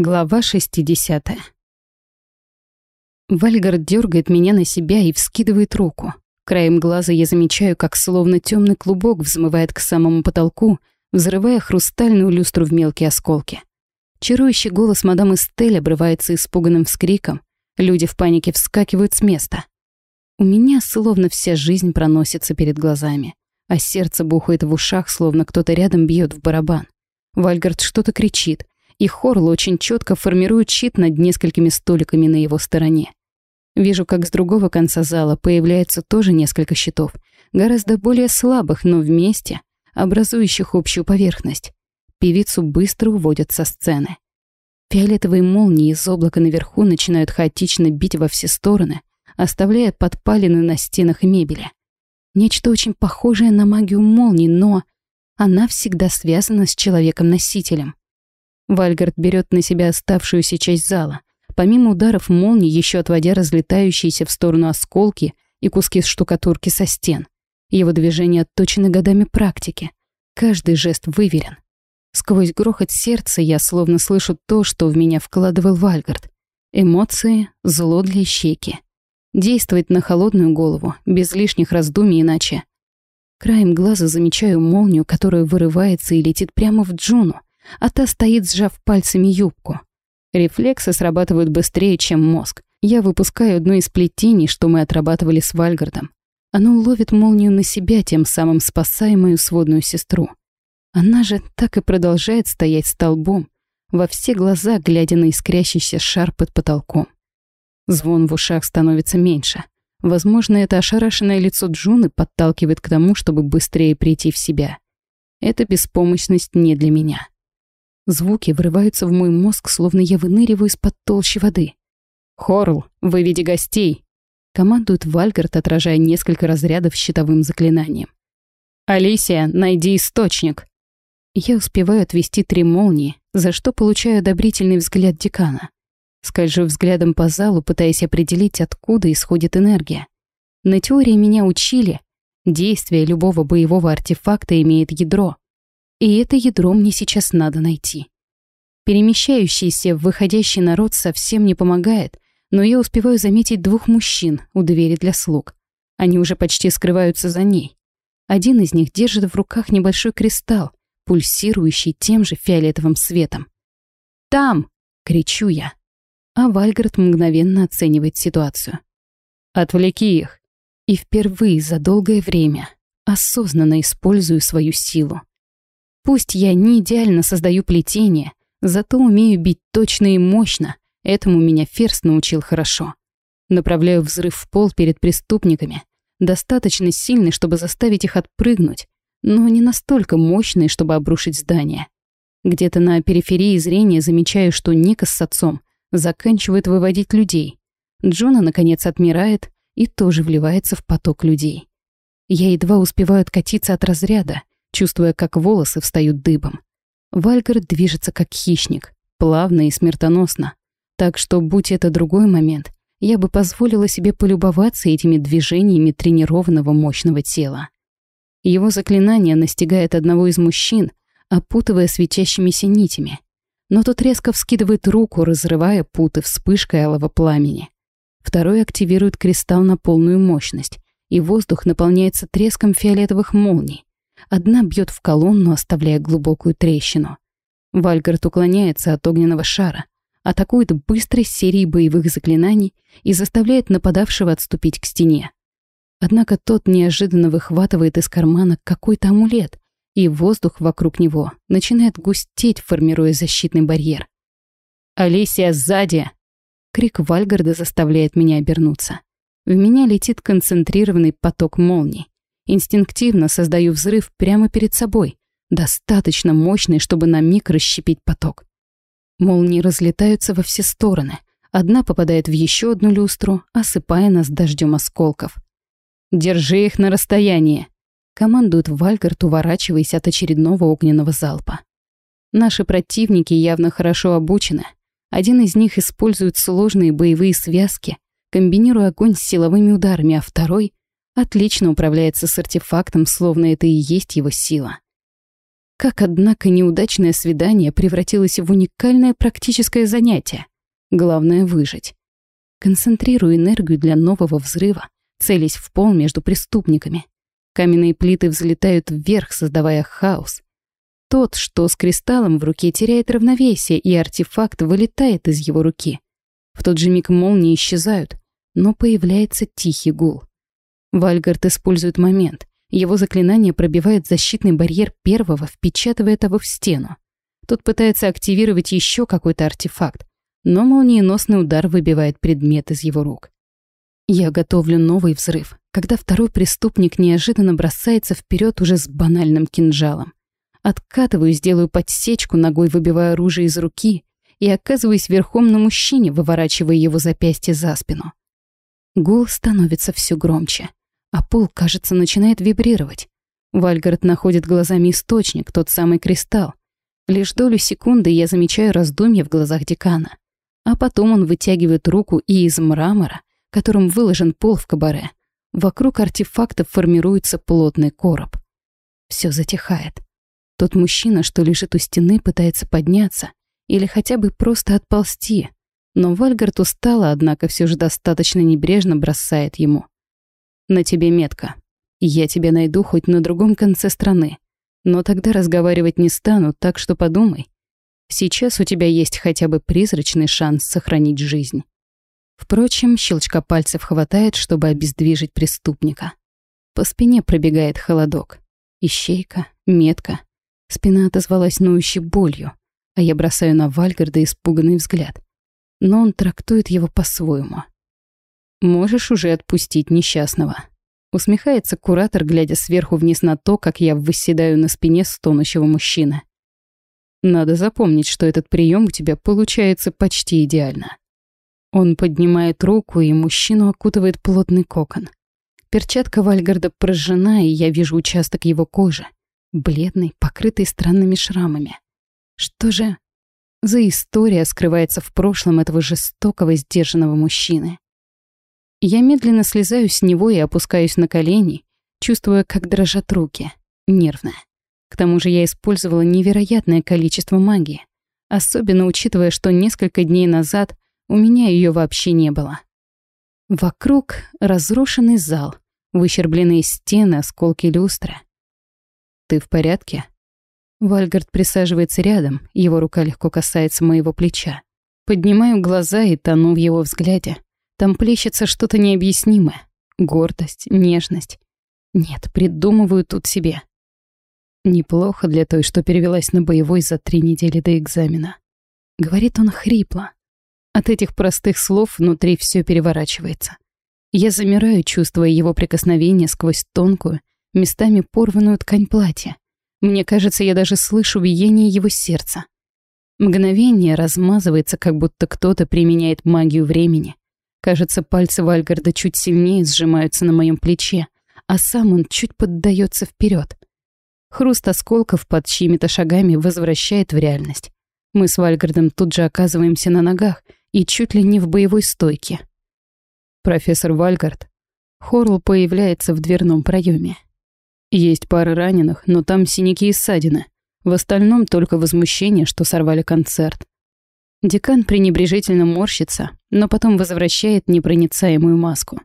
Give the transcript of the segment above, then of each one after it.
Глава 60. Вальгард дергает меня на себя и вскидывает руку. Краем глаза я замечаю, как словно темный клубок взмывает к самому потолку, взрывая хрустальную люстру в мелкие осколки. Чарующий голос мадам Эстель обрывается испуганным вскриком. Люди в панике вскакивают с места. У меня словно вся жизнь проносится перед глазами, а сердце бухает в ушах, словно кто-то рядом бьет в барабан. Вальгард что-то кричит — и Хорл очень четко формирует щит над несколькими столиками на его стороне. Вижу, как с другого конца зала появляется тоже несколько щитов, гораздо более слабых, но вместе, образующих общую поверхность. Певицу быстро уводят со сцены. Фиолетовые молнии из облака наверху начинают хаотично бить во все стороны, оставляя подпалины на стенах мебели. Нечто очень похожее на магию молний, но она всегда связана с человеком-носителем. Вальгард берет на себя оставшуюся часть зала, помимо ударов молний, еще отводя разлетающиеся в сторону осколки и куски штукатурки со стен. Его движения отточены годами практики. Каждый жест выверен. Сквозь грохот сердца я словно слышу то, что в меня вкладывал Вальгард. Эмоции, зло для щеки. Действовать на холодную голову, без лишних раздумий иначе. Краем глаза замечаю молнию, которая вырывается и летит прямо в Джуну, а та стоит, сжав пальцами юбку. Рефлексы срабатывают быстрее, чем мозг. Я выпускаю одно из плетений, что мы отрабатывали с Вальгардом. Оно ловит молнию на себя, тем самым спасая мою сводную сестру. Она же так и продолжает стоять столбом, во все глаза глядя на искрящийся шар под потолком. Звон в ушах становится меньше. Возможно, это ошарашенное лицо Джуны подталкивает к тому, чтобы быстрее прийти в себя. Эта беспомощность не для меня. Звуки врываются в мой мозг, словно я выныриваю из-под толщи воды. «Хорл, выведи гостей!» Командует Вальгард, отражая несколько разрядов щитовым заклинанием. «Алисия, найди источник!» Я успеваю отвести три молнии, за что получаю одобрительный взгляд декана. Скольжу взглядом по залу, пытаясь определить, откуда исходит энергия. На теории меня учили, действие любого боевого артефакта имеет ядро — и это ядро мне сейчас надо найти. Перемещающийся, выходящий народ совсем не помогает, но я успеваю заметить двух мужчин у двери для слуг. Они уже почти скрываются за ней. Один из них держит в руках небольшой кристалл, пульсирующий тем же фиолетовым светом. «Там!» — кричу я. А Вальгард мгновенно оценивает ситуацию. «Отвлеки их!» И впервые за долгое время осознанно использую свою силу. Пусть я не идеально создаю плетение, зато умею бить точно и мощно. Этому меня Ферст научил хорошо. Направляю взрыв в пол перед преступниками, достаточно сильный, чтобы заставить их отпрыгнуть, но не настолько мощный, чтобы обрушить здание. Где-то на периферии зрения замечаю, что Ника с отцом заканчивает выводить людей. Джона, наконец, отмирает и тоже вливается в поток людей. Я едва успеваю откатиться от разряда, чувствуя, как волосы встают дыбом. Вальгард движется как хищник, плавно и смертоносно. Так что, будь это другой момент, я бы позволила себе полюбоваться этими движениями тренированного мощного тела. Его заклинание настигает одного из мужчин, опутывая светящимися нитями. Но тот резко вскидывает руку, разрывая путы вспышкой алого пламени. Второй активирует кристалл на полную мощность, и воздух наполняется треском фиолетовых молний. Одна бьет в колонну, оставляя глубокую трещину. Вальгард уклоняется от огненного шара, атакует быстрой серией боевых заклинаний и заставляет нападавшего отступить к стене. Однако тот неожиданно выхватывает из кармана какой-то амулет, и воздух вокруг него начинает густеть, формируя защитный барьер. «Алисия, сзади!» Крик Вальгарда заставляет меня обернуться. В меня летит концентрированный поток молний. Инстинктивно создаю взрыв прямо перед собой, достаточно мощный, чтобы на миг расщепить поток. Молнии разлетаются во все стороны. Одна попадает в еще одну люстру, осыпая нас дождем осколков. «Держи их на расстоянии!» командует Вальгард, уворачиваясь от очередного огненного залпа. Наши противники явно хорошо обучены. Один из них использует сложные боевые связки, комбинируя огонь с силовыми ударами, а второй Отлично управляется с артефактом, словно это и есть его сила. Как, однако, неудачное свидание превратилось в уникальное практическое занятие. Главное — выжить. Концентрирую энергию для нового взрыва, целясь в пол между преступниками. Каменные плиты взлетают вверх, создавая хаос. Тот, что с кристаллом в руке, теряет равновесие, и артефакт вылетает из его руки. В тот же миг молнии исчезают, но появляется тихий гул. Вальгард использует момент. Его заклинание пробивает защитный барьер первого, впечатывая того в стену. Тот пытается активировать еще какой-то артефакт, но молниеносный удар выбивает предмет из его рук. Я готовлю новый взрыв, когда второй преступник неожиданно бросается вперед уже с банальным кинжалом. Откатываюсь, делаю подсечку, ногой выбиваю оружие из руки и оказываюсь верхом на мужчине, выворачивая его запястье за спину. Гул становится все громче, а пол, кажется, начинает вибрировать. Вальгард находит глазами источник, тот самый кристалл. Лишь долю секунды я замечаю раздумье в глазах декана. А потом он вытягивает руку, и из мрамора, которым выложен пол в кабаре, вокруг артефакта формируется плотный короб. Все затихает. Тот мужчина, что лежит у стены, пытается подняться или хотя бы просто отползти, но Вальгард устала, однако все же достаточно небрежно бросает ему. «На тебе метка. Я тебя найду хоть на другом конце страны. Но тогда разговаривать не стану, так что подумай. Сейчас у тебя есть хотя бы призрачный шанс сохранить жизнь. Впрочем, щелчка пальцев хватает, чтобы обездвижить преступника. По спине пробегает холодок. Ищейка, метка. Спина отозвалась ноющей болью, а я бросаю на Вальгарда испуганный взгляд. Но он трактует его по-своему. «Можешь уже отпустить несчастного», Усмехается куратор, глядя сверху вниз на то, как я выседаю на спине стонущего мужчины. Надо запомнить, что этот прием у тебя получается почти идеально. Он поднимает руку, и мужчину окутывает плотный кокон. Перчатка Вальгарда прожжена, и я вижу участок его кожи, бледный, покрытый странными шрамами. Что же за история скрывается в прошлом этого жестокого, сдержанного мужчины? Я медленно слезаю с него и опускаюсь на колени, чувствуя, как дрожат руки, нервная. К тому же я использовала невероятное количество магии, особенно учитывая, что несколько дней назад у меня ее вообще не было. Вокруг разрушенный зал, выщербленные стены, осколки люстры. «Ты в порядке?» Вальгард присаживается рядом, его рука легко касается моего плеча. Поднимаю глаза и тону в его взгляде. Там плещется что-то необъяснимое. Гордость, нежность. Нет, придумываю тут себе. Неплохо для той, что перевелась на боевой за три недели до экзамена. Говорит он хрипло. От этих простых слов внутри все переворачивается. Я замираю, чувствуя его прикосновение сквозь тонкую, местами порванную ткань платья. Мне кажется, я даже слышу биение его сердца. Мгновение размазывается, как будто кто-то применяет магию времени. Кажется, пальцы Вальгарда чуть сильнее сжимаются на моем плече, а сам он чуть поддается вперед. Хруст осколков под чьими-то шагами возвращает в реальность. Мы с Вальгардом тут же оказываемся на ногах и чуть ли не в боевой стойке. Профессор Вальгард. Хорл появляется в дверном проеме. Есть пара раненых, но там синяки и ссадины. В остальном только возмущение, что сорвали концерт. Декан пренебрежительно морщится, но потом возвращает непроницаемую маску.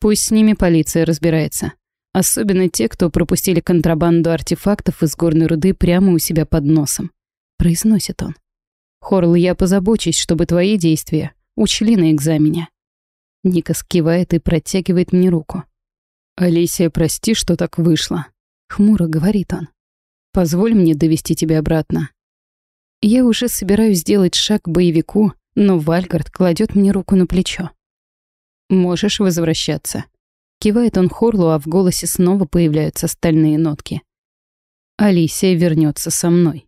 Пусть с ними полиция разбирается. Особенно те, кто пропустили контрабанду артефактов из горной руды прямо у себя под носом. Произносит он. Хорл, я позабочусь, чтобы твои действия учли на экзамене. Ника скивает и протягивает мне руку. «Алисия, прости, что так вышло», — хмуро говорит он. «Позволь мне довести тебя обратно». Я уже собираюсь сделать шаг к боевику, но Вальгард кладет мне руку на плечо. «Можешь возвращаться», Кивает он Хорлу, а в голосе снова появляются стальные нотки. Алисия вернется со мной.